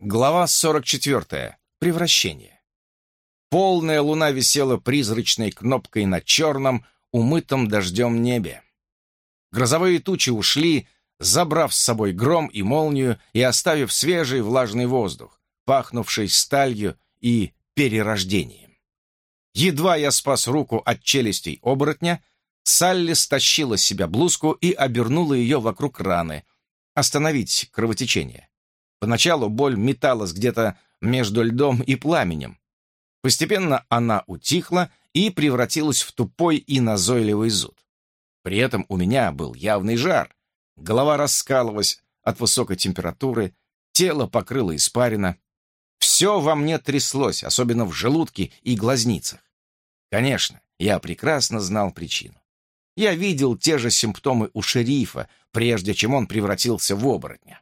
Глава 44. Превращение. Полная луна висела призрачной кнопкой на черном, умытом дождем небе. Грозовые тучи ушли, забрав с собой гром и молнию и оставив свежий влажный воздух, пахнувший сталью и перерождением. Едва я спас руку от челюстей оборотня, Салли стащила с себя блузку и обернула ее вокруг раны, остановить кровотечение. Поначалу боль металась где-то между льдом и пламенем. Постепенно она утихла и превратилась в тупой и назойливый зуд. При этом у меня был явный жар. Голова раскалывалась от высокой температуры, тело покрыло испарина. Все во мне тряслось, особенно в желудке и глазницах. Конечно, я прекрасно знал причину. Я видел те же симптомы у шерифа, прежде чем он превратился в оборотня.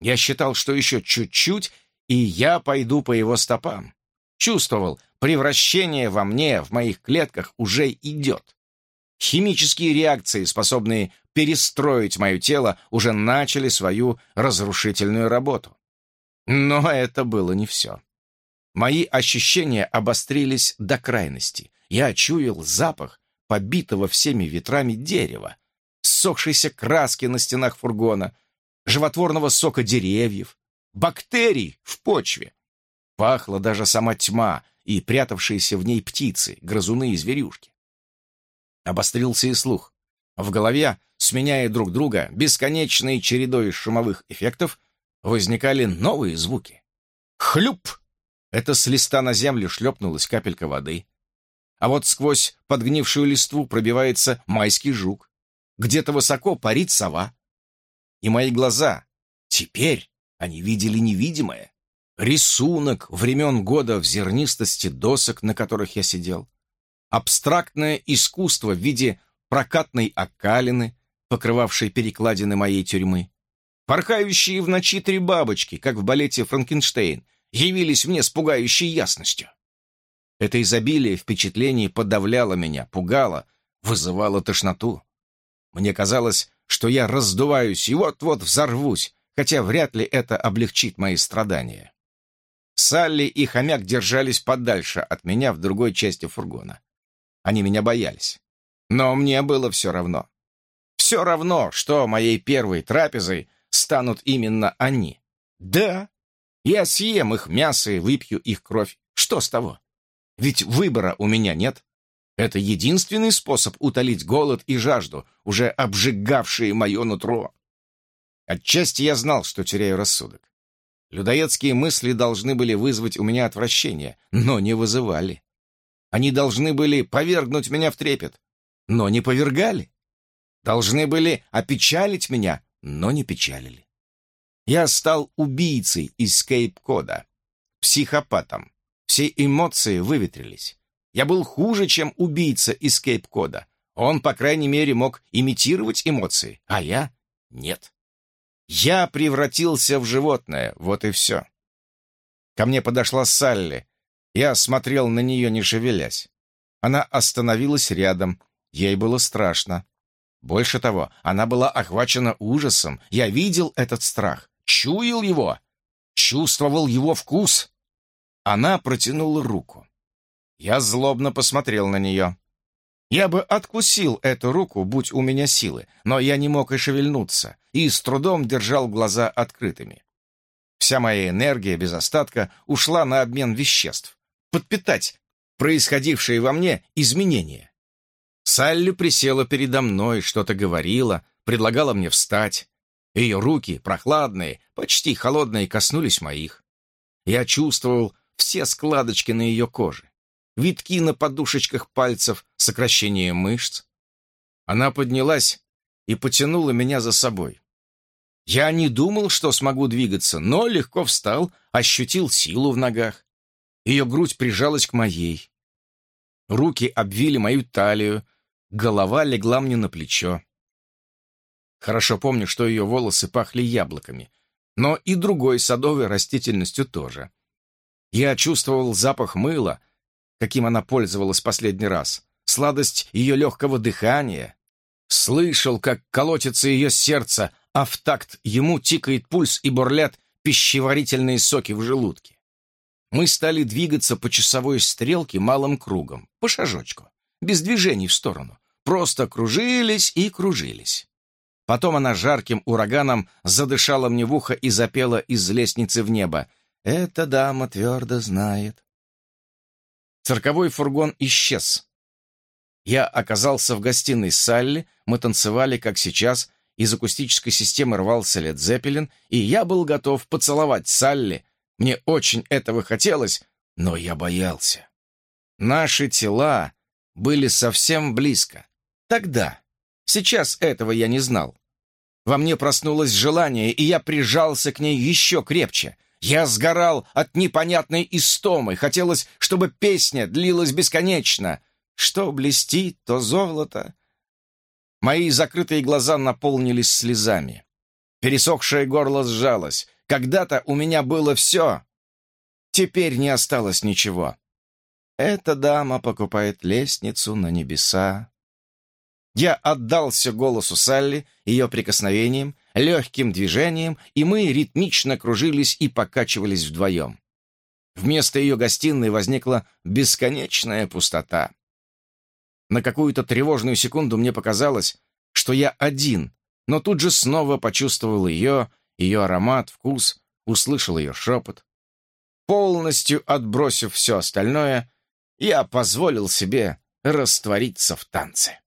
Я считал, что еще чуть-чуть, и я пойду по его стопам. Чувствовал, превращение во мне, в моих клетках, уже идет. Химические реакции, способные перестроить мое тело, уже начали свою разрушительную работу. Но это было не все. Мои ощущения обострились до крайности. Я чуял запах побитого всеми ветрами дерева, ссохшейся краски на стенах фургона, животворного сока деревьев, бактерий в почве. Пахла даже сама тьма и прятавшиеся в ней птицы, грызуны и зверюшки. Обострился и слух. В голове, сменяя друг друга, бесконечной чередой шумовых эффектов, возникали новые звуки. Хлюп! Это с листа на землю шлепнулась капелька воды. А вот сквозь подгнившую листву пробивается майский жук. Где-то высоко парит сова и мои глаза. Теперь они видели невидимое. Рисунок времен года в зернистости досок, на которых я сидел. Абстрактное искусство в виде прокатной окалины, покрывавшей перекладины моей тюрьмы. Порхающие в ночи три бабочки, как в балете «Франкенштейн», явились мне с пугающей ясностью. Это изобилие впечатлений подавляло меня, пугало, вызывало тошноту. Мне казалось, что я раздуваюсь и вот-вот взорвусь, хотя вряд ли это облегчит мои страдания. Салли и хомяк держались подальше от меня в другой части фургона. Они меня боялись. Но мне было все равно. Все равно, что моей первой трапезой станут именно они. Да, я съем их мясо и выпью их кровь. Что с того? Ведь выбора у меня нет. Это единственный способ утолить голод и жажду, уже обжигавшие мое нутро. Отчасти я знал, что теряю рассудок. Людоедские мысли должны были вызвать у меня отвращение, но не вызывали. Они должны были повергнуть меня в трепет, но не повергали. Должны были опечалить меня, но не печалили. Я стал убийцей из скейп-кода, психопатом. Все эмоции выветрились. Я был хуже, чем убийца из Кейп-Кода. Он, по крайней мере, мог имитировать эмоции, а я — нет. Я превратился в животное, вот и все. Ко мне подошла Салли. Я смотрел на нее, не шевелясь. Она остановилась рядом. Ей было страшно. Больше того, она была охвачена ужасом. Я видел этот страх, чуял его, чувствовал его вкус. Она протянула руку. Я злобно посмотрел на нее. Я бы откусил эту руку, будь у меня силы, но я не мог и шевельнуться, и с трудом держал глаза открытыми. Вся моя энергия без остатка ушла на обмен веществ, подпитать происходившие во мне изменения. Салли присела передо мной, что-то говорила, предлагала мне встать. Ее руки, прохладные, почти холодные, коснулись моих. Я чувствовал все складочки на ее коже витки на подушечках пальцев, сокращение мышц. Она поднялась и потянула меня за собой. Я не думал, что смогу двигаться, но легко встал, ощутил силу в ногах. Ее грудь прижалась к моей. Руки обвили мою талию, голова легла мне на плечо. Хорошо помню, что ее волосы пахли яблоками, но и другой садовой растительностью тоже. Я чувствовал запах мыла, каким она пользовалась последний раз, сладость ее легкого дыхания. Слышал, как колотится ее сердце, а в такт ему тикает пульс и бурлят пищеварительные соки в желудке. Мы стали двигаться по часовой стрелке малым кругом, по шажочку, без движений в сторону. Просто кружились и кружились. Потом она жарким ураганом задышала мне в ухо и запела из лестницы в небо. «Эта дама твердо знает». Цирковой фургон исчез. Я оказался в гостиной Салли, мы танцевали, как сейчас, из акустической системы рвался Лед Зеппелин, и я был готов поцеловать Салли. Мне очень этого хотелось, но я боялся. Наши тела были совсем близко. Тогда. Сейчас этого я не знал. Во мне проснулось желание, и я прижался к ней еще крепче. Я сгорал от непонятной истомы. Хотелось, чтобы песня длилась бесконечно. Что блестит, то золото. Мои закрытые глаза наполнились слезами. Пересохшее горло сжалось. Когда-то у меня было все. Теперь не осталось ничего. Эта дама покупает лестницу на небеса. Я отдался голосу Салли, ее прикосновением, легким движением, и мы ритмично кружились и покачивались вдвоем. Вместо ее гостиной возникла бесконечная пустота. На какую-то тревожную секунду мне показалось, что я один, но тут же снова почувствовал ее, ее аромат, вкус, услышал ее шепот. Полностью отбросив все остальное, я позволил себе раствориться в танце.